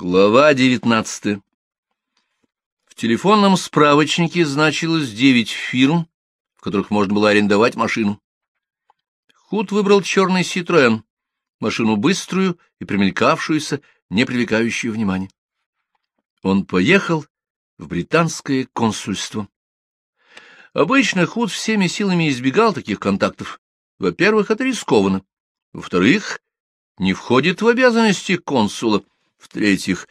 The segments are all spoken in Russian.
Глава девятнадцатая. В телефонном справочнике значилось девять фирм, в которых можно было арендовать машину. Худ выбрал черный «Ситроэн», машину быструю и примелькавшуюся, не привлекающую внимания. Он поехал в британское консульство. Обычно Худ всеми силами избегал таких контактов. Во-первых, это рискованно. Во-вторых, не входит в обязанности консула — в-третьих,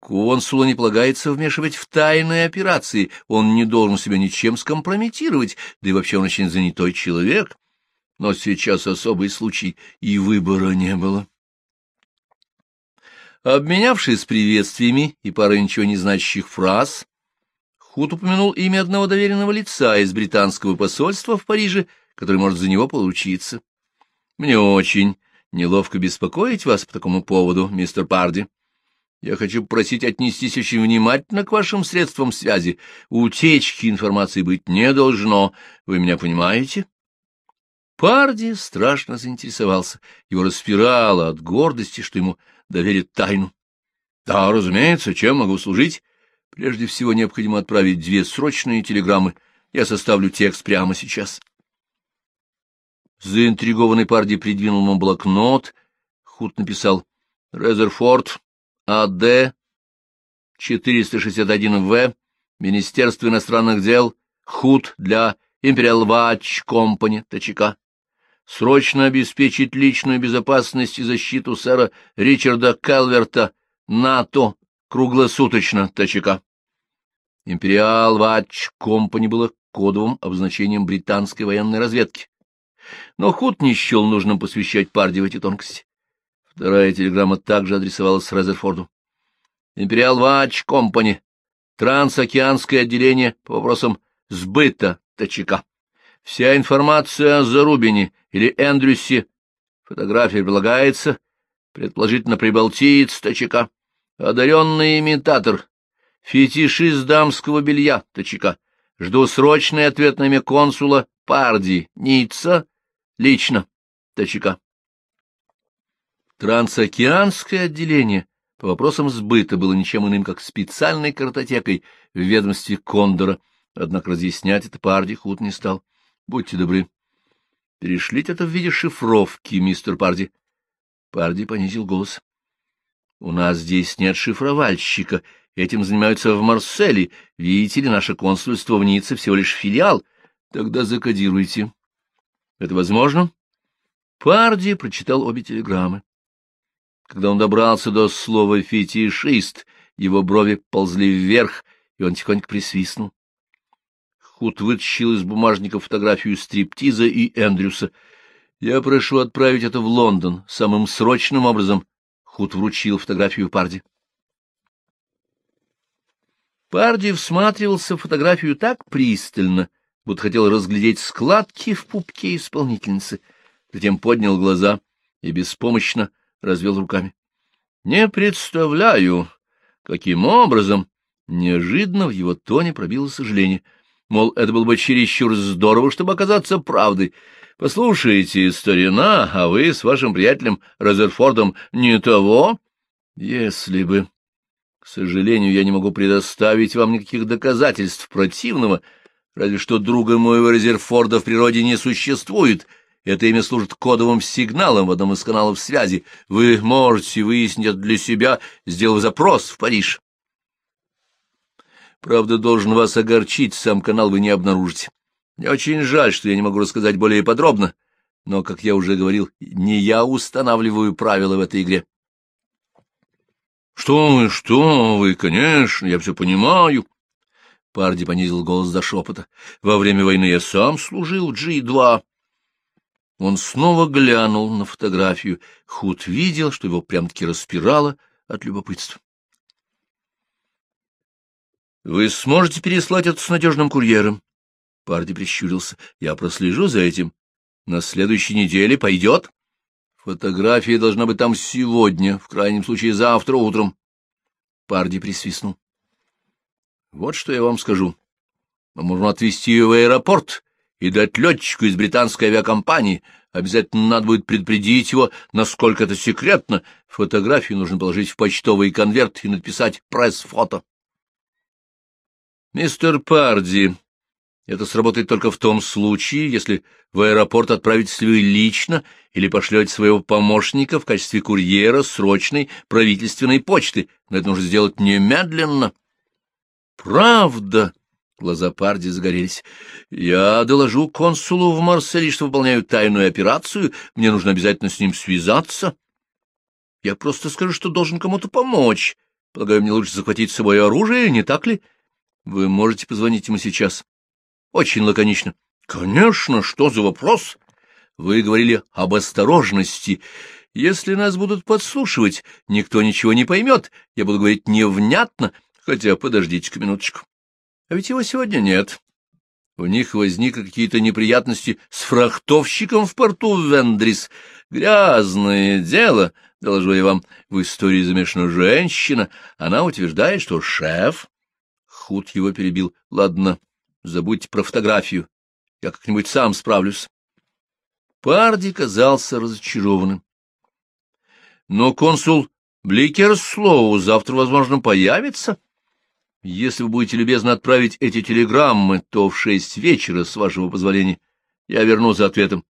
консула не полагается вмешивать в тайные операции, он не должен себя ничем скомпрометировать, да и вообще он очень занятой человек. Но сейчас особый случай, и выбора не было. Обменявшись приветствиями и парой ничего не значащих фраз, Худ упомянул имя одного доверенного лица из британского посольства в Париже, который может за него получиться. Мне очень неловко беспокоить вас по такому поводу, мистер Парди. Я хочу просить отнестись очень внимательно к вашим средствам связи. Утечки информации быть не должно. Вы меня понимаете? Парди страшно заинтересовался. Его распирало от гордости, что ему доверят тайну. Да, разумеется, чем могу служить? Прежде всего необходимо отправить две срочные телеграммы. Я составлю текст прямо сейчас. Заинтригованный Парди придвинул ему блокнот. Худ написал «Резерфорд, АД 461В, Министерство иностранных дел, ХУД для Imperial Watch Company, ТЧК. Срочно обеспечить личную безопасность и защиту сэра Ричарда Келверта, НАТО, круглосуточно, ТЧК. Imperial Watch Company было кодовым обозначением британской военной разведки. Но Худ не счел нужным посвящать Парди в эти тонкости. Вторая телеграмма также адресовалась Резерфорду. «Империал Вач Компани. Трансокеанское отделение по вопросам сбыта ТЧК. Вся информация о Зарубине или Эндрюсе. Фотография прилагается. Предположительно, прибалтиец ТЧК. Одаренный имитатор. Фетишист дамского белья ТЧК. Жду срочный ответ на имя консула Парди. Ницца. Лично. ТЧК. Трансокеанское отделение по вопросам сбыта было ничем иным, как специальной картотекой в ведомстве Кондора, однако разъяснять это Парди худ не стал. Будьте добры. Перешлите это в виде шифровки, мистер Парди. Парди понизил голос. У нас здесь нет шифровальщика. Этим занимаются в Марселе. Видите ли, наше консульство в Ницце всего лишь филиал. Тогда закодируйте. Это возможно? Парди прочитал обе телеграммы. Когда он добрался до слова «фетишист», его брови ползли вверх, и он тихонько присвистнул. Худ вытащил из бумажника фотографию стриптиза и Эндрюса. «Я прошу отправить это в Лондон самым срочным образом». Худ вручил фотографию Парди. Парди всматривался в фотографию так пристально, будто хотел разглядеть складки в пупке исполнительницы. Затем поднял глаза и беспомощно развел руками. — Не представляю, каким образом... Неожиданно в его тоне пробило сожаление. Мол, это было бы чересчур здорово, чтобы оказаться правдой. Послушайте, старина, а вы с вашим приятелем Розерфордом не того? Если бы... К сожалению, я не могу предоставить вам никаких доказательств противного, разве что друга моего Розерфорда в природе не существует, это имя служит кодовым сигналом в одном из каналов связи. Вы можете выяснить для себя, сделав запрос в Париж. Правда, должен вас огорчить, сам канал вы не обнаружите. Мне очень жаль, что я не могу рассказать более подробно, но, как я уже говорил, не я устанавливаю правила в этой игре. Что вы, что вы, конечно, я все понимаю. Парди понизил голос до шепота. Во время войны я сам служил G2. Он снова глянул на фотографию. Худ видел, что его прям-таки распирало от любопытства. — Вы сможете переслать это с надежным курьером? Парди прищурился. — Я прослежу за этим. На следующей неделе пойдет? Фотография должна быть там сегодня, в крайнем случае завтра утром. Парди присвистнул. — Вот что я вам скажу. Мы можем отвезти ее в аэропорт и дать летчику из британской авиакомпании. Обязательно надо будет предупредить его, насколько это секретно. Фотографию нужно положить в почтовый конверт и написать «пресс-фото». «Мистер Парди, это сработает только в том случае, если в аэропорт отправитесь вы лично или пошлете своего помощника в качестве курьера срочной правительственной почты, но это нужно сделать немедленно». «Правда?» Глаза Парди загорелись. «Я доложу консулу в Марселе, что выполняю тайную операцию. Мне нужно обязательно с ним связаться. Я просто скажу, что должен кому-то помочь. Полагаю, мне лучше захватить с собой оружие, не так ли? Вы можете позвонить ему сейчас?» «Очень лаконично». «Конечно, что за вопрос?» «Вы говорили об осторожности. Если нас будут подслушивать, никто ничего не поймет. Я буду говорить невнятно, хотя подождите-ка минуточку». А ведь его сегодня нет. У них возникли какие-то неприятности с фрахтовщиком в порту Вендрис. Грязное дело, доложу я вам, в истории замешана женщина. Она утверждает, что шеф... Худ его перебил. Ладно, забудьте про фотографию. Я как-нибудь сам справлюсь. Парди казался разочарованным. Но консул Бликерслоу завтра, возможно, появится. Если вы будете любезны отправить эти телеграммы, то в шесть вечера, с вашего позволения, я вернусь за ответом.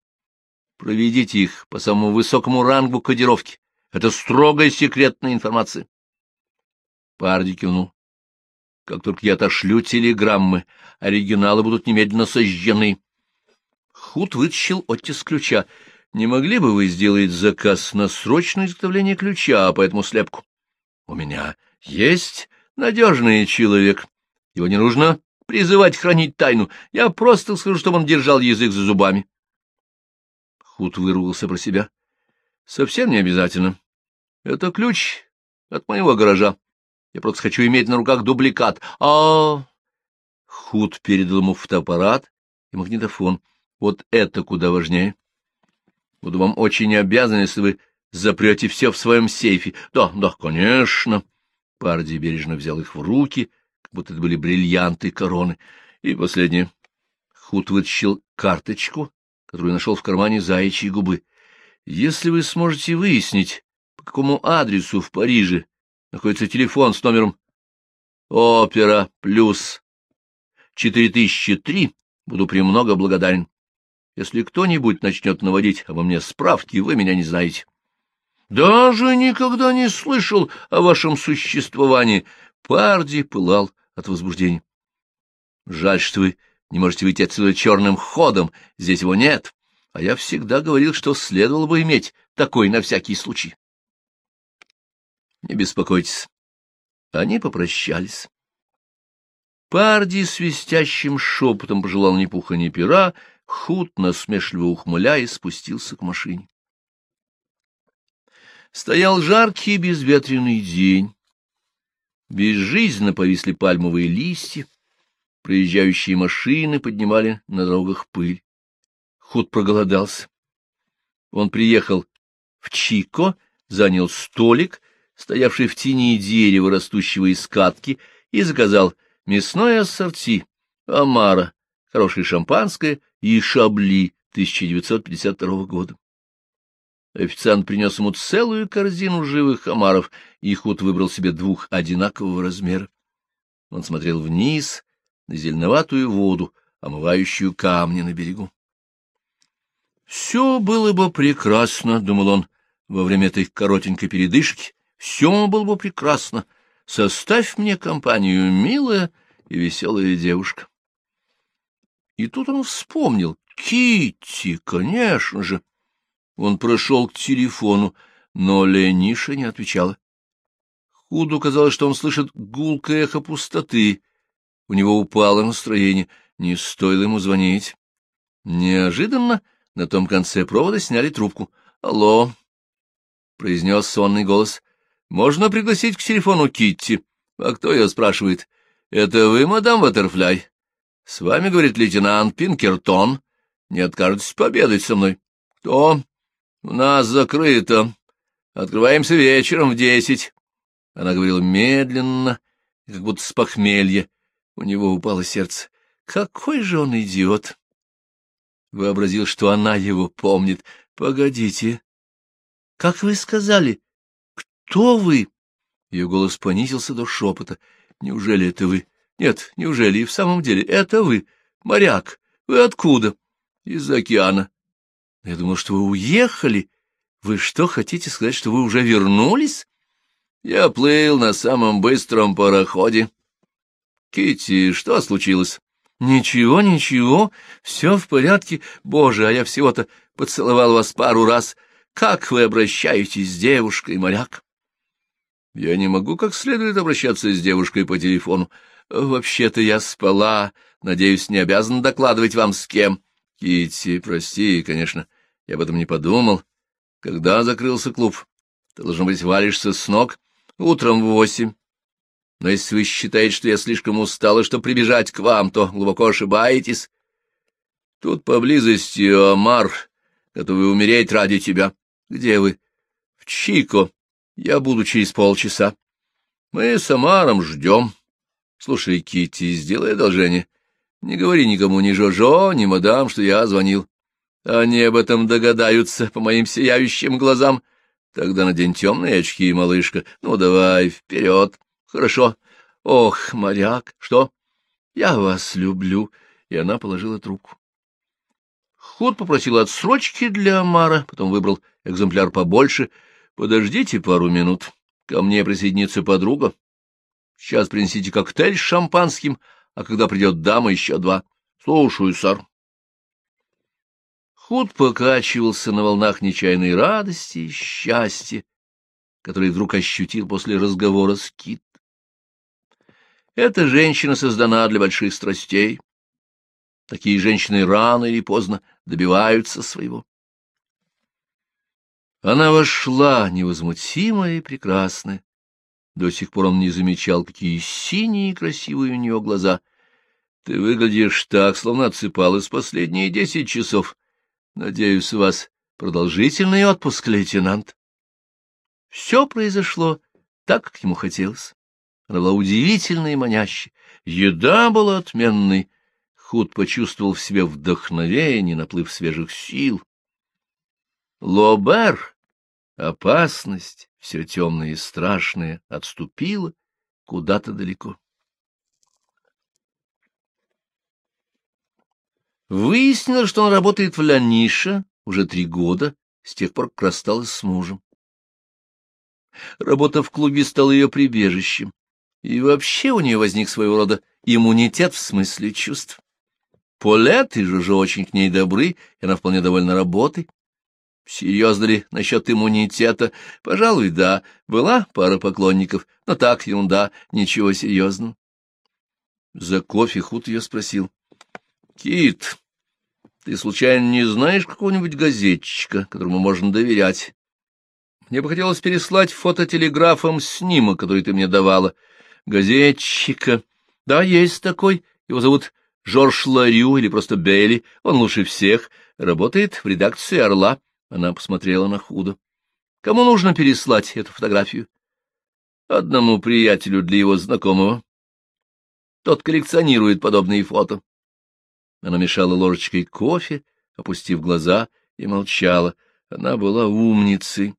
Проведите их по самому высокому рангу кодировки. Это строгая секретная информация. Парди кивнул. Как только я отошлю телеграммы, оригиналы будут немедленно сожжены. Худ вытащил оттиск ключа. Не могли бы вы сделать заказ на срочное изготовление ключа по этому слепку? У меня есть надежный человек. Его не нужно призывать хранить тайну. Я просто скажу, чтобы он держал язык за зубами. Худ вырвался про себя. Совсем не обязательно. Это ключ от моего гаража. Я просто хочу иметь на руках дубликат. А, Худ передал ему фотоаппарат и магнитофон. Вот это куда важнее. Буду вам очень обязан, если вы запрете все в своем сейфе. Да, да, конечно. Парди бережно взял их в руки, как будто это были бриллианты короны. И последнее. Худ вытащил карточку, которую нашел в кармане заячьей губы. Если вы сможете выяснить, по какому адресу в Париже находится телефон с номером «Опера плюс 4003», буду премного благодарен. Если кто-нибудь начнет наводить обо мне справки, вы меня не знаете. Даже никогда не слышал о вашем существовании. Парди пылал от возбуждения. Жаль, что вы не можете выйти отсюда черным ходом, здесь его нет. А я всегда говорил, что следовало бы иметь такой на всякий случай. Не беспокойтесь. Они попрощались. Парди свистящим шепотом пожелал ни пуха, ни пера, худ, насмешливо ухмыляясь, спустился к машине. Стоял жаркий безветренный день. Безжизненно повисли пальмовые листья, проезжающие машины поднимали на дорогах пыль. Худ проголодался. Он приехал в Чико, занял столик, стоявший в тени дерева, растущего из катки, и заказал мясное ассорти, омара, хорошее шампанское и шабли 1952 года. Официант принес ему целую корзину живых омаров, и Худ выбрал себе двух одинакового размера. Он смотрел вниз, на зеленоватую воду, омывающую камни на берегу. «Все было бы прекрасно», — думал он во время этой коротенькой передышки, — «все было бы прекрасно. Составь мне компанию, милая и веселая девушка». И тут он вспомнил. Китти, конечно же. Он прошел к телефону, но Лениша не отвечала. Худу казалось, что он слышит гулкое эхо пустоты. У него упало настроение, не стоило ему звонить. Неожиданно на том конце провода сняли трубку. «Алло», — произнес сонный голос, — «можно пригласить к телефону Китти?» «А кто ее спрашивает?» «Это вы, мадам Ватерфляй?» «С вами, — говорит лейтенант Пинкертон. Не откажетесь победать со мной?» «Кто?» — У нас закрыто. Открываемся вечером в десять. Она говорила медленно, как будто с похмелья. У него упало сердце. Какой же он идиот! Вообразил, что она его помнит. — Погодите. — Как вы сказали? Кто вы? Ее голос понизился до шепота. — Неужели это вы? — Нет, неужели и в самом деле это вы? Моряк. Вы откуда? — Из океана. — Я думал, что вы уехали. Вы что, хотите сказать, что вы уже вернулись? Я плыл на самом быстром пароходе. Кити, что случилось? Ничего, ничего, все в порядке. Боже, а я всего-то поцеловал вас пару раз. Как вы обращаетесь с девушкой, моряк? Я не могу как следует обращаться с девушкой по телефону. Вообще-то я спала. Надеюсь, не обязан докладывать вам с кем. Кити, прости, конечно, я об этом не подумал. Когда закрылся клуб? Ты, должно быть, валишься с ног. Утром в восемь. Но если вы считаете, что я слишком устала, чтобы прибежать к вам, то глубоко ошибаетесь. Тут поблизости Омар, готовый умереть ради тебя. Где вы? В Чико. Я буду через полчаса. Мы с Омаром ждем. Слушай, Кити, сделай одолжение. Не говори никому, ни Жожо, ни мадам, что я звонил. Они об этом догадаются по моим сияющим глазам. Тогда надень темные очки, малышка. Ну, давай, вперед. Хорошо. Ох, моряк, что? Я вас люблю. И она положила трубку. Худ попросил отсрочки для Амара, потом выбрал экземпляр побольше. Подождите пару минут. Ко мне присоединится подруга. Сейчас принесите коктейль с шампанским, а когда придет дама, еще два. Слушаю, сэр. Худ покачивался на волнах нечаянной радости и счастья, который вдруг ощутил после разговора с Кит. Эта женщина создана для больших страстей. Такие женщины рано или поздно добиваются своего. Она вошла, невозмутимая и прекрасная. До сих пор он не замечал, какие синие и красивые у нее глаза. Ты выглядишь так, словно отсыпалась последние десять часов. Надеюсь, у вас продолжительный отпуск, лейтенант. Все произошло так, как ему хотелось. Она была удивительной и манящей. Еда была отменной. Худ почувствовал в себе вдохновение, наплыв свежих сил. Лобер, опасность, все темное и страшное, отступила куда-то далеко. Выяснилось, что он работает в Лянише уже три года, с тех пор, как рассталась с мужем. Работа в клубе стала ее прибежищем, и вообще у нее возник своего рода иммунитет в смысле чувств. Полет и Жужо очень к ней добры, и она вполне довольна работой. Серьезно ли насчет иммунитета? Пожалуй, да. Была пара поклонников, но так, ерунда, ничего серьезного. За кофе Худ ее спросил. — Кит, ты случайно не знаешь какого-нибудь газетчика, которому можно доверять? Мне бы хотелось переслать фототелеграфом снимок, который ты мне давала. Газетчика. Да, есть такой. Его зовут Жорж Ларю или просто Белли. Он лучше всех. Работает в редакции «Орла». Она посмотрела на худо. Кому нужно переслать эту фотографию? Одному приятелю для его знакомого. Тот коллекционирует подобные фото. Она мешала ложечкой кофе, опустив глаза, и молчала. Она была умницей.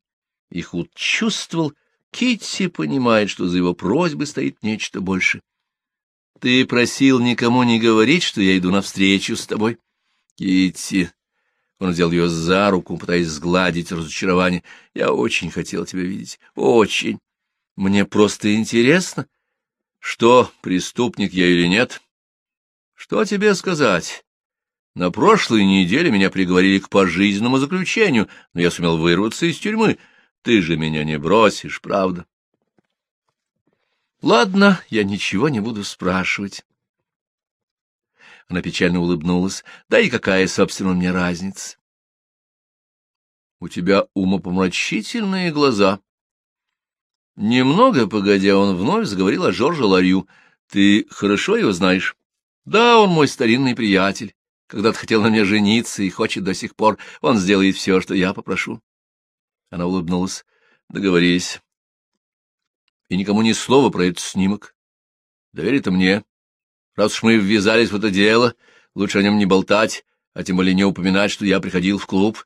И Худ чувствовал, Китти понимает, что за его просьбой стоит нечто больше. — Ты просил никому не говорить, что я иду навстречу с тобой? — Китти... Он взял ее за руку, пытаясь сгладить разочарование. — Я очень хотел тебя видеть. Очень. Мне просто интересно. Что, преступник я или нет? Что тебе сказать? На прошлой неделе меня приговорили к пожизненному заключению, но я сумел вырваться из тюрьмы. Ты же меня не бросишь, правда? Ладно, я ничего не буду спрашивать. Она печально улыбнулась. Да и какая, собственно, мне разница? У тебя умопомрачительные глаза. Немного погодя, он вновь заговорил о Жорже Ларью. Ты хорошо его знаешь? Да, он мой старинный приятель. Когда-то хотел на мне жениться и хочет до сих пор. Он сделает все, что я попрошу. Она улыбнулась. Договорились. И никому ни слова про этот снимок. Доверь это мне. Раз уж мы ввязались в это дело, лучше о нем не болтать, а тем более не упоминать, что я приходил в клуб.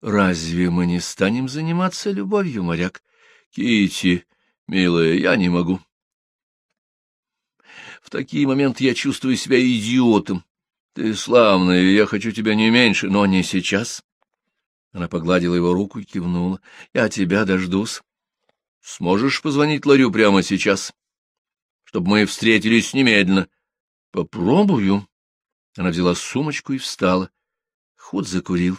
Разве мы не станем заниматься любовью, моряк? Кити, милая, я не могу. В такие моменты я чувствую себя идиотом. Ты славная, я хочу тебя не меньше, но не сейчас. Она погладила его руку и кивнула. Я тебя дождусь. Сможешь позвонить Ларю прямо сейчас? Чтобы мы встретились немедленно. Попробую. Она взяла сумочку и встала. Худ закурил.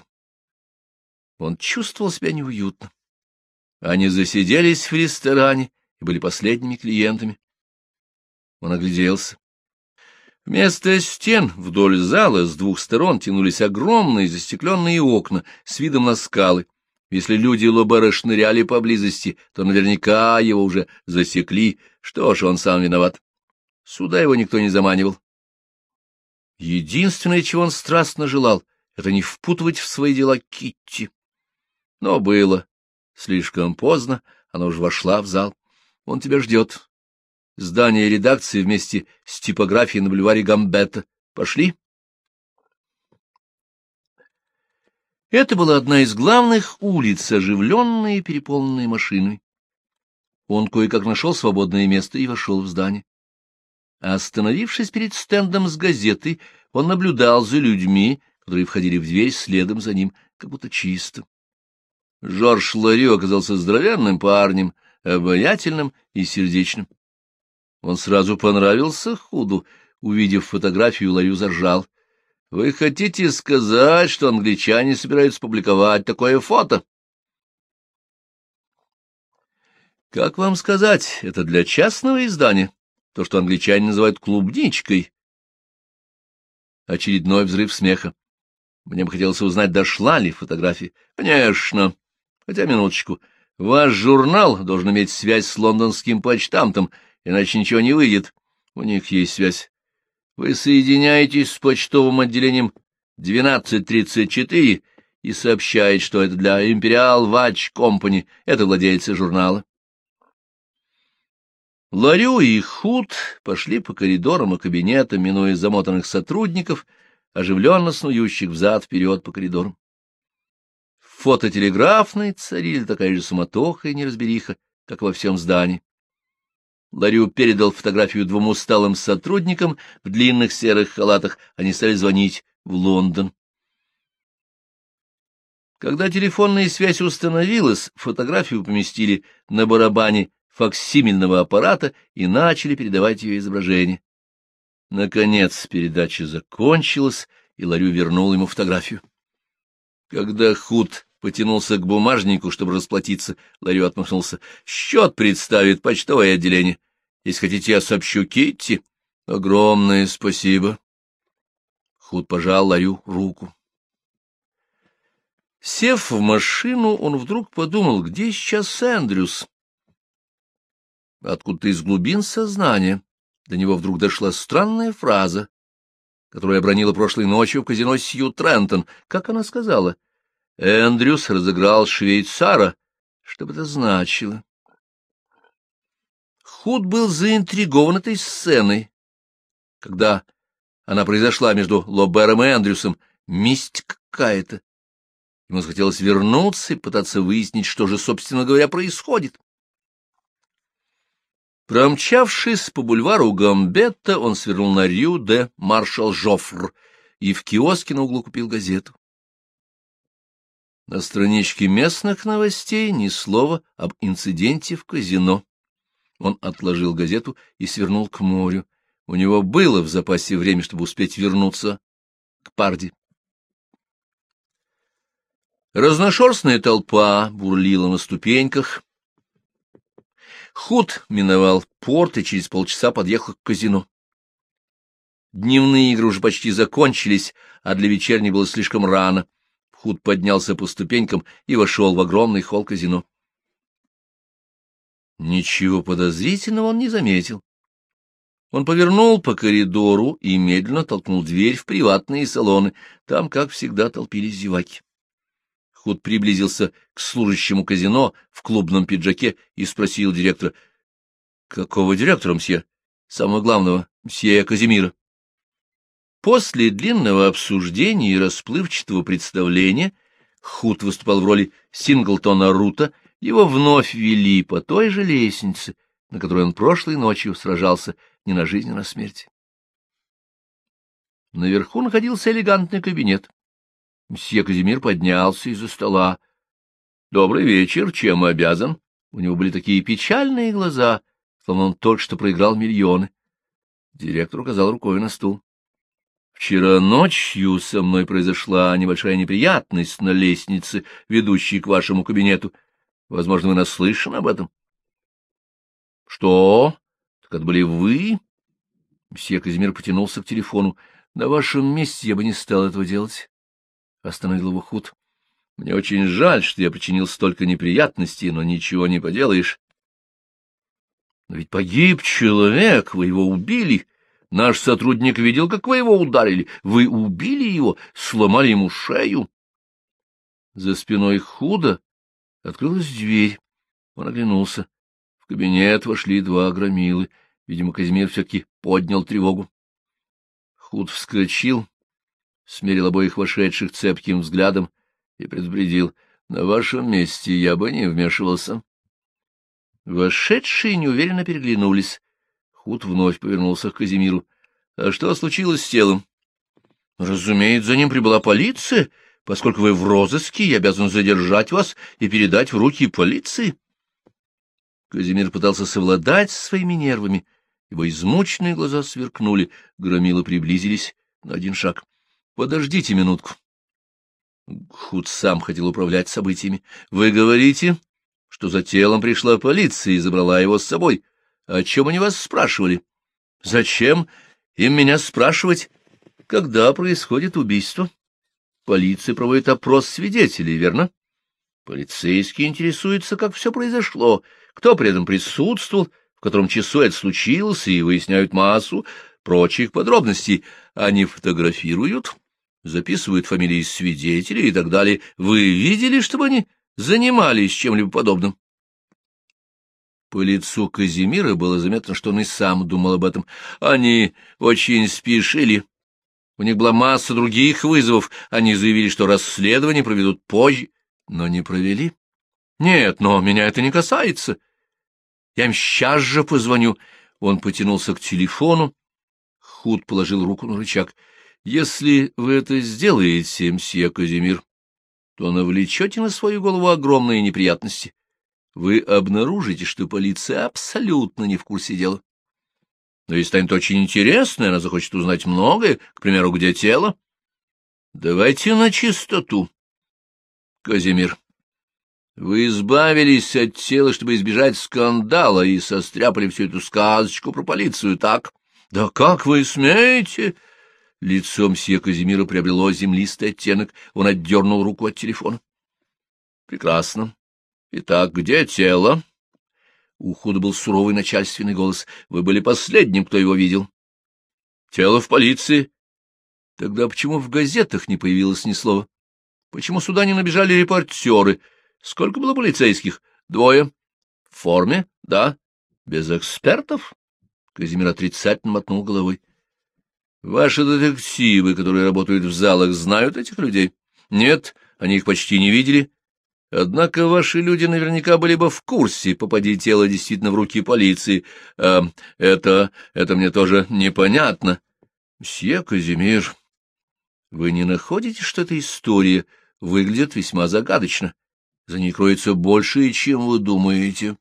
Он чувствовал себя неуютно. Они засиделись в ресторане и были последними клиентами. Он огляделся. Вместо стен вдоль зала с двух сторон тянулись огромные застекленные окна с видом на скалы. Если люди Лобера шныряли поблизости, то наверняка его уже засекли. Что ж, он сам виноват. Сюда его никто не заманивал. Единственное, чего он страстно желал, — это не впутывать в свои дела Китти. Но было слишком поздно, она уже вошла в зал. Он тебя ждет. Здание редакции вместе с типографией на бульваре Гамбета. Пошли. Это была одна из главных улиц, оживленная и переполненная машинами. Он кое-как нашел свободное место и вошел в здание. Остановившись перед стендом с газетой, он наблюдал за людьми, которые входили в дверь следом за ним, как будто чисто. Жорж Ларю оказался здоровенным парнем, обаятельным и сердечным. Он сразу понравился Худу. Увидев фотографию, Ларю заржал. — Вы хотите сказать, что англичане собираются публиковать такое фото? — Как вам сказать, это для частного издания то, что англичане называют клубничкой. Очередной взрыв смеха. Мне бы хотелось узнать, дошла ли фотография. Конечно. Хотя, минуточку, ваш журнал должен иметь связь с лондонским почтамтом, иначе ничего не выйдет. У них есть связь. Вы соединяетесь с почтовым отделением 1234 и сообщаете, что это для Imperial Watch Company, это владельцы журнала. Ларю и Худ пошли по коридорам и кабинетам, минуя замотанных сотрудников, оживленно снующих взад-вперед по коридорам. В фототелеграфной царили такая же суматоха и неразбериха, как во всем здании. Ларю передал фотографию двум усталым сотрудникам в длинных серых халатах. Они стали звонить в Лондон. Когда телефонная связь установилась, фотографию поместили на барабане факсимильного аппарата и начали передавать ее изображение. Наконец передача закончилась, и Ларю вернул ему фотографию. Когда Худ потянулся к бумажнику, чтобы расплатиться, Ларю отмахнулся. — Счет представит почтовое отделение. Если хотите, я сообщу Китти. — Огромное спасибо. Худ пожал Ларю руку. Сев в машину, он вдруг подумал, где сейчас Эндрюс? Откуда-то из глубин сознания до него вдруг дошла странная фраза, которую обронила прошлой ночью в казино Сью Трентон. Как она сказала? Эндрюс разыграл швейцара. Что бы это значило? Худ был заинтригован этой сценой. Когда она произошла между Лобером и Эндрюсом, месть какая-то. Ему захотелось вернуться и пытаться выяснить, что же, собственно говоря, происходит. Промчавшись по бульвару Гамбетта, он свернул на Рю де Маршал Жофр и в киоске на углу купил газету. На страничке местных новостей ни слова об инциденте в казино. Он отложил газету и свернул к морю. У него было в запасе время, чтобы успеть вернуться к Парди. Разношерстная толпа бурлила на ступеньках, Худ миновал порт и через полчаса подъехал к казино. Дневные игры уже почти закончились, а для вечерней было слишком рано. Худ поднялся по ступенькам и вошел в огромный холл казино. Ничего подозрительного он не заметил. Он повернул по коридору и медленно толкнул дверь в приватные салоны. Там, как всегда, толпились зеваки. Худ приблизился к служащему казино в клубном пиджаке и спросил директора. — Какого директора, мсье? — Самого главного, мсье Казимира. После длинного обсуждения и расплывчатого представления Худ выступал в роли Синглтона Рута, его вновь вели по той же лестнице, на которой он прошлой ночью сражался не на жизнь, а на смерть. Наверху находился элегантный кабинет. Мсье Казимир поднялся из-за стола. — Добрый вечер, чем обязан? У него были такие печальные глаза, словно он только что проиграл миллионы. Директор указал рукой на стул. — Вчера ночью со мной произошла небольшая неприятность на лестнице, ведущей к вашему кабинету. Возможно, вы наслышаны об этом. — Что? Так это были вы? Мсье Казимир потянулся к телефону. На вашем месте я бы не стал этого делать. Остановил его худ. Мне очень жаль, что я причинил столько неприятностей, но ничего не поделаешь. Но ведь погиб человек, вы его убили. Наш сотрудник видел, как вы его ударили. Вы убили его, сломали ему шею. За спиной худо открылась дверь. Он оглянулся. В кабинет вошли два громилы. Видимо, Казимир все-таки поднял тревогу. Худ вскочил, смерил обоих вошедших цепким взглядом и предупредил. — На вашем месте я бы не вмешивался. Вошедшие неуверенно переглянулись. Худ вновь повернулся к Казимиру. — А что случилось с телом? — Разумеется, за ним прибыла полиция. Поскольку вы в розыске, я обязан задержать вас и передать в руки полиции. Казимир пытался совладать со своими нервами, его измученные глаза сверкнули, громилы приблизились на один шаг. — Подождите минутку. Худ сам хотел управлять событиями. — Вы говорите, что за телом пришла полиция и забрала его с собой. О чем они вас спрашивали? — Зачем им меня спрашивать, когда происходит убийство? Полиция проводит опрос свидетелей, верно? Полицейские интересуются, как все произошло, кто при этом присутствовал, котором часу это случилось, и выясняют массу прочих подробностей. Они фотографируют, записывают фамилии свидетелей и так далее. Вы видели, чтобы они занимались чем-либо подобным? По лицу Казимира было заметно, что он и сам думал об этом. Они очень спешили. У них была масса других вызовов. Они заявили, что расследование проведут позже, но не провели. Нет, но меня это не касается. Я им сейчас же позвоню. Он потянулся к телефону. Худ положил руку на рычаг. Если вы это сделаете, мсье Казимир, то навлечете на свою голову огромные неприятности. Вы обнаружите, что полиция абсолютно не в курсе дела. Но если станет очень интересно, она захочет узнать многое, к примеру, где тело. Давайте на чистоту. Казимир, вы избавились от тела, чтобы избежать скандала, и состряпали всю эту сказочку про полицию, так? Да как вы смеете? Лицом сия Казимира приобрело землистый оттенок. Он отдернул руку от телефона. Прекрасно. Итак, где тело? У Худа был суровый начальственный голос. Вы были последним, кто его видел. Тело в полиции. Тогда почему в газетах не появилось ни слова? Почему сюда не набежали репортеры? Сколько было полицейских? Двое. В форме? Да. Без экспертов? Казимир отрицательно мотнул головой. Ваши детективы, которые работают в залах, знают этих людей? Нет, они их почти не видели. Однако ваши люди наверняка были бы в курсе, попади тело действительно в руки полиции. А это... это мне тоже непонятно. Мсье Казимир, вы не находите, что эта история выглядит весьма загадочно? За ней кроется больше, чем вы думаете.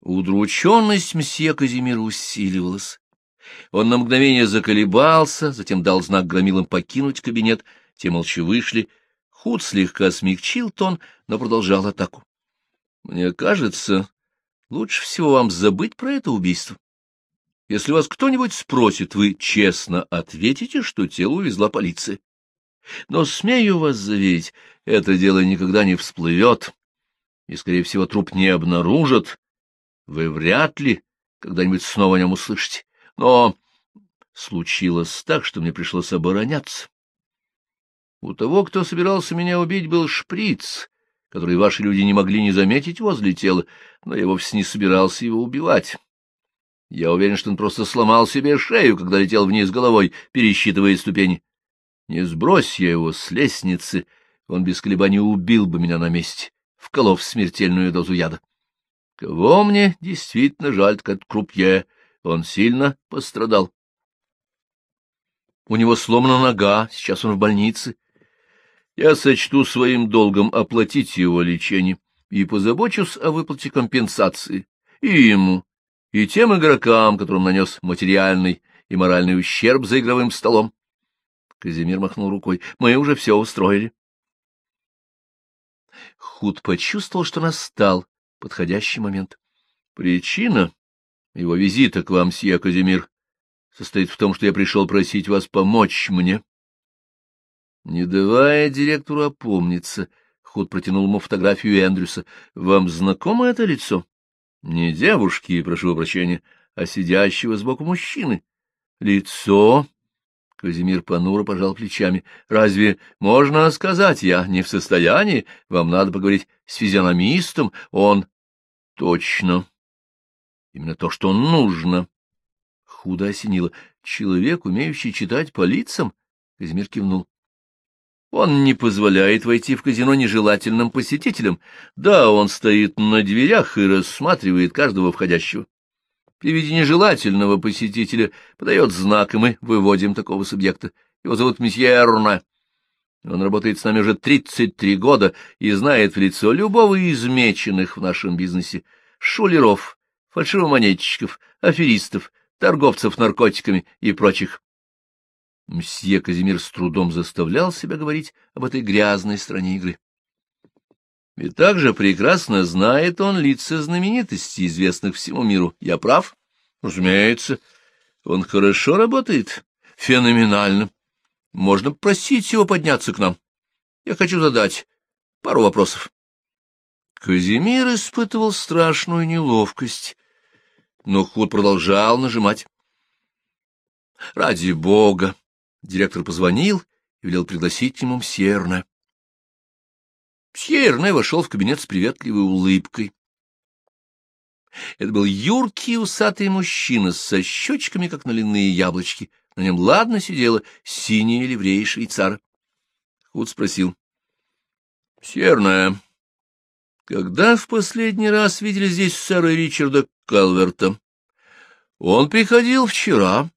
Удрученность мсье Казимира усиливалась. Он на мгновение заколебался, затем дал знак громилам покинуть кабинет, те молча вышли. Худ слегка смягчил тон, но продолжал атаку. — Мне кажется, лучше всего вам забыть про это убийство. Если вас кто-нибудь спросит, вы честно ответите, что тело увезла полиция. Но, смею вас заверить, это дело никогда не всплывет, и, скорее всего, труп не обнаружат. Вы вряд ли когда-нибудь снова о нем услышите. Но случилось так, что мне пришлось обороняться. У того, кто собирался меня убить, был шприц, который ваши люди не могли не заметить возле тела, но я вовсе не собирался его убивать. Я уверен, что он просто сломал себе шею, когда летел вниз головой, пересчитывая ступени. Не сбрось я его с лестницы, он без колебаний убил бы меня на месте, вколов смертельную дозу яда. Кого мне действительно жаль, как крупье, он сильно пострадал. У него сломана нога, сейчас он в больнице. Я сочту своим долгом оплатить его лечение и позабочусь о выплате компенсации и ему, и тем игрокам, которым нанес материальный и моральный ущерб за игровым столом. Казимир махнул рукой. Мы уже все устроили. Худ почувствовал, что настал подходящий момент. Причина его визита к вам, сия Казимир, состоит в том, что я пришел просить вас помочь мне. Не давая директору опомниться, Худ протянул ему фотографию Эндрюса. — Вам знакомо это лицо? — Не девушки, прошу прощения, а сидящего сбоку мужчины. — Лицо? Казимир понуро пожал плечами. — Разве можно сказать? Я не в состоянии. Вам надо поговорить с физиономистом. Он... — Точно. Именно то, что нужно. Худо осенило. Человек, умеющий читать по лицам? Казимир кивнул. Он не позволяет войти в казино нежелательным посетителям. Да, он стоит на дверях и рассматривает каждого входящего. При виде нежелательного посетителя подает знак, и мы выводим такого субъекта. Его зовут месье Эрна. Он работает с нами уже 33 года и знает в лицо любого из меченых в нашем бизнесе. Шулеров, фальшивомонетчиков, аферистов, торговцев наркотиками и прочих. Мсье Казимир с трудом заставлял себя говорить об этой грязной стране игры. И также прекрасно знает он лица знаменитостей, известных всему миру. Я прав? Разумеется. Он хорошо работает. Феноменально. Можно просить его подняться к нам. Я хочу задать пару вопросов. Казимир испытывал страшную неловкость, но Худ продолжал нажимать. Ради бога! Директор позвонил и велел пригласить к нему Мсьерна. Мсье вошел в кабинет с приветливой улыбкой. Это был юркий усатый мужчина со щечками, как наливные яблочки. На нем ладно сидела синяя ливрея швейцара. Худ спросил. — Серная, когда в последний раз видели здесь сэра Ричарда Калверта? — Он приходил вчера,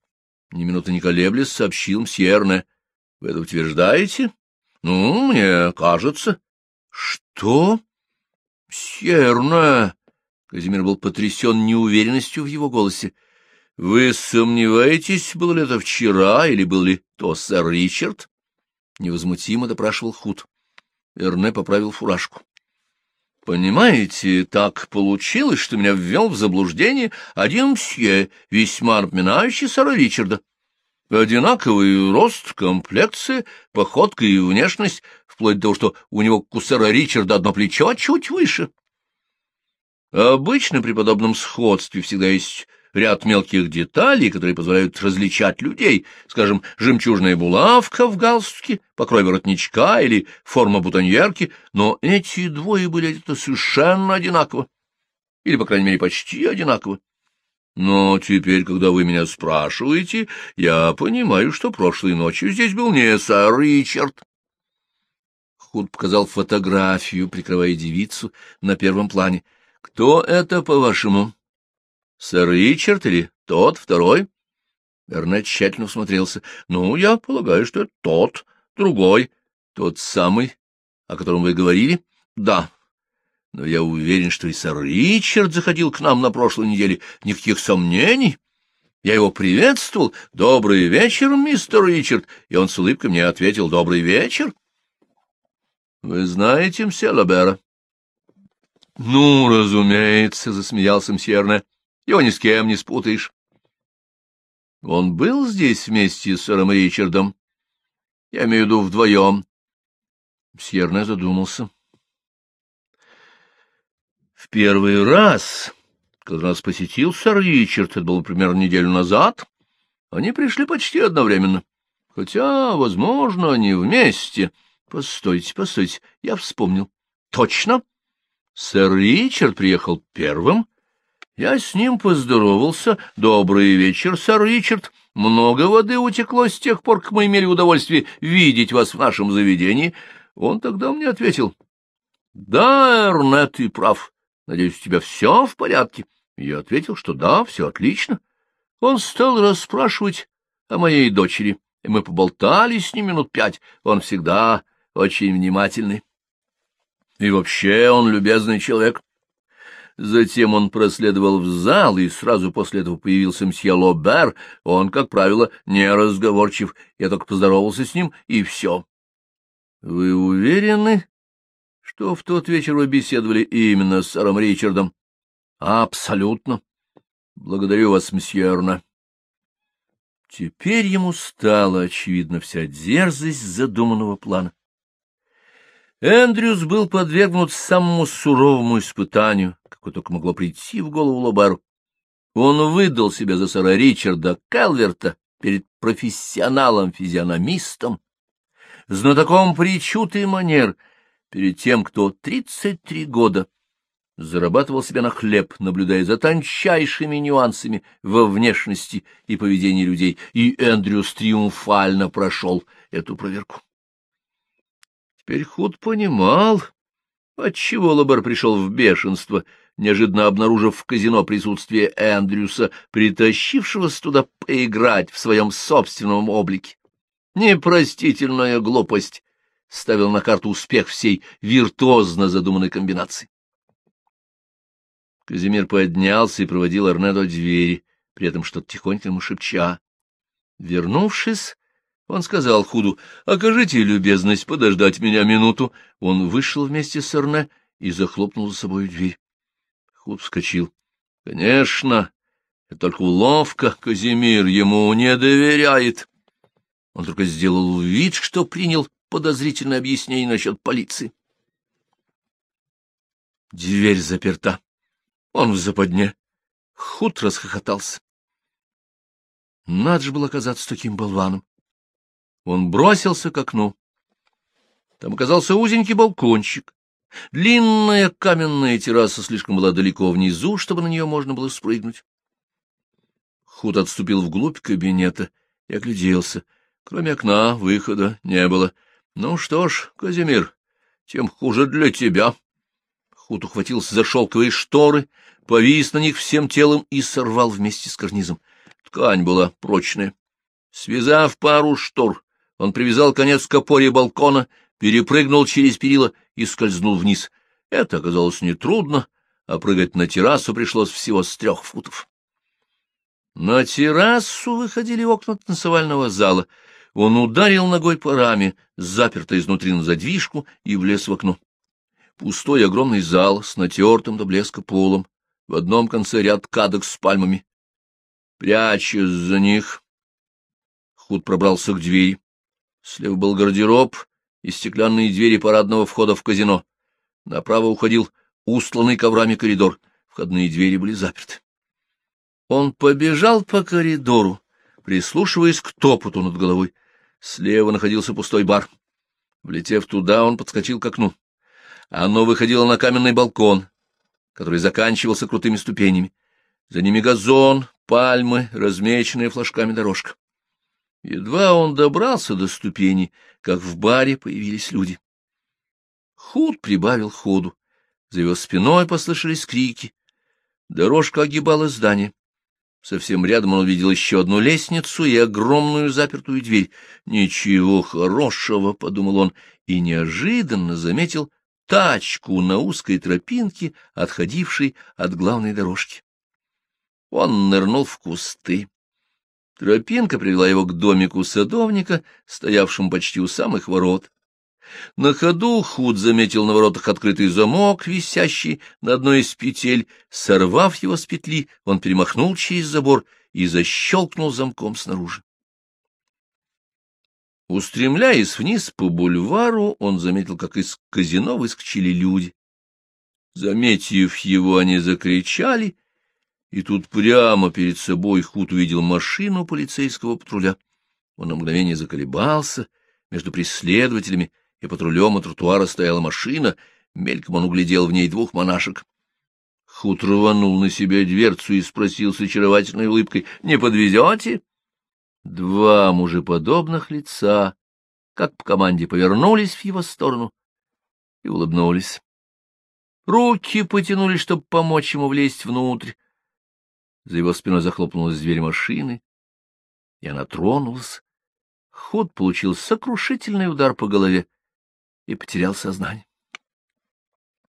ни минуты не колеблясь, сообщил Мсьерне. — Вы это утверждаете? — Ну, мне кажется. — Что? — Мсьерне! Казимир был потрясен неуверенностью в его голосе. — Вы сомневаетесь, было ли это вчера, или был ли то сэр Ричард? Невозмутимо допрашивал Худ. Эрне поправил фуражку. — Понимаете, так получилось, что меня ввел в заблуждение один мсье, весьма напоминающий сэра Ричарда. Одинаковый рост, комплекция, походка и внешность, вплоть до того, что у него у сэра Ричарда одно плечо чуть выше. — Обычно при подобном сходстве всегда есть ряд мелких деталей, которые позволяют различать людей, скажем, жемчужная булавка в галстуке, покрой воротничка или форма бутоньерки, но эти двое были одеты совершенно одинаково, или, по крайней мере, почти одинаково. Но теперь, когда вы меня спрашиваете, я понимаю, что прошлой ночью здесь был не сэр Ричард. Худ показал фотографию, прикрывая девицу на первом плане — кто это, по-вашему? Сэр Ричард или тот, второй? Бернет тщательно усмотрелся. Ну, я полагаю, что это тот, другой, тот самый, о котором вы говорили? Да. Но я уверен, что и сэр Ричард заходил к нам на прошлой неделе. Никаких сомнений. Я его приветствовал. «Добрый вечер, мистер Ричард!» И он с улыбкой мне ответил «Добрый вечер!» «Вы знаете мсье Лабера?» — Ну, разумеется, — засмеялся Мсьерне, — его ни с кем не спутаешь. — Он был здесь вместе с сэром Ричардом? — Я имею в виду вдвоем. Мсьерне задумался. — В первый раз, когда нас посетил сэр Ричард, это было примерно неделю назад, они пришли почти одновременно. Хотя, возможно, они вместе. Постойте, постойте, я вспомнил. — Точно? — Сэр Ричард приехал первым. Я с ним поздоровался. Добрый вечер, сэр Ричард. Много воды утекло с тех пор, как мы имели удовольствие видеть вас в нашем заведении. Он тогда мне ответил, — Да, Эрне, ты прав. Надеюсь, у тебя все в порядке? Я ответил, что да, все отлично. Он стал расспрашивать о моей дочери, и мы поболтали с ним минут пять. Он всегда очень внимательный. И вообще он любезный человек. Затем он проследовал в зал, и сразу после этого появился мсье Лобер. Он, как правило, не разговорчив. Я только поздоровался с ним, и все. — Вы уверены, что в тот вечер вы беседовали именно с сэром Ричардом? — Абсолютно. Благодарю вас, мсье Эрна. Теперь ему стала очевидна вся дерзость задуманного плана. Эндрюс был подвергнут самому суровому испытанию, какое только могло прийти в голову Лобару. Он выдал себя за сэра Ричарда Калверта перед профессионалом-физиономистом, знатоком причуд и манер, перед тем, кто тридцать три года зарабатывал себе на хлеб, наблюдая за тончайшими нюансами во внешности и поведении людей, и Эндрюс триумфально прошел эту проверку. Теперь Худ понимал, отчего Лобер пришел в бешенство, неожиданно обнаружив в казино присутствие Эндрюса, притащившегося туда поиграть в своем собственном облике. Непростительная глупость ставил на карту успех всей виртуозно задуманной комбинации. Казимир поднялся и проводил Арне до двери, при этом что-то тихонько ему шепча. Вернувшись, он сказал Худу, — окажите любезность подождать меня минуту. Он вышел вместе с Эрне и захлопнул за собой дверь. Худ вскочил. — Конечно, это только уловка, Казимир ему не доверяет. Он только сделал вид, что принял подозрительное объяснение насчет полиции. Дверь заперта. Он в западне. Худ расхохотался. Надо же было оказаться таким болваном. Он бросился к окну. Там оказался узенький балкончик. Длинная каменная терраса слишком была далеко внизу, чтобы на нее можно было спрыгнуть. Худ отступил вглубь кабинета и огляделся. Кроме окна выхода не было. Ну что ж, Казимир, тем хуже для тебя. Худ ухватился за шелковые шторы, повис на них всем телом и сорвал вместе с карнизом. Ткань была прочная. Связав пару штор, он привязал конец к опоре балкона, перепрыгнул через перила и скользнул вниз. Это оказалось нетрудно, а прыгать на террасу пришлось всего с трех футов. На террасу выходили окна танцевального зала. Он ударил ногой по раме, запертой изнутри на задвижку, и влез в окно. Пустой огромный зал с натертым до блеска полом, в одном конце ряд кадок с пальмами. Прячась за них, Худ пробрался к двери. Слева был гардероб и стеклянные двери парадного входа в казино. Направо уходил устланный коврами коридор. Входные двери были заперты. Он побежал по коридору, прислушиваясь к топоту над головой. Слева находился пустой бар. Влетев туда, он подскочил к окну. Оно выходило на каменный балкон, который заканчивался крутыми ступенями. За ними газон, пальмы, размеченная флажками дорожка. Едва он добрался до ступени, как в баре появились люди. Худ прибавил ходу. За его спиной послышались крики. Дорожка огибала здание. Совсем рядом он увидел еще одну лестницу и огромную запертую дверь. «Ничего хорошего», — подумал он, и неожиданно заметил тачку на узкой тропинке, отходившей от главной дорожки. Он нырнул в кусты. Тропинка привела его к домику садовника, стоявшему почти у самых ворот. На ходу Худ заметил на воротах открытый замок, висящий на одной из петель. Сорвав его с петли, он перемахнул через забор и защелкнул замком снаружи. Устремляясь вниз по бульвару, он заметил, как из казино выскочили люди. Заметив его, они закричали и тут прямо перед собой Худ увидел машину полицейского патруля. Он на мгновение заколебался. Между преследователями и патрулем у тротуара стояла машина. Мельком он углядел в ней двух монашек. Худ рванул на себя дверцу и спросил с очаровательной улыбкой, «Не подвезете?» Два мужеподобных лица как по команде повернулись в его сторону и улыбнулись. Руки потянулись, чтобы помочь ему влезть внутрь. За его спиной захлопнулась дверь машины, и она тронулась. Худ получил сокрушительный удар по голове и потерял сознание.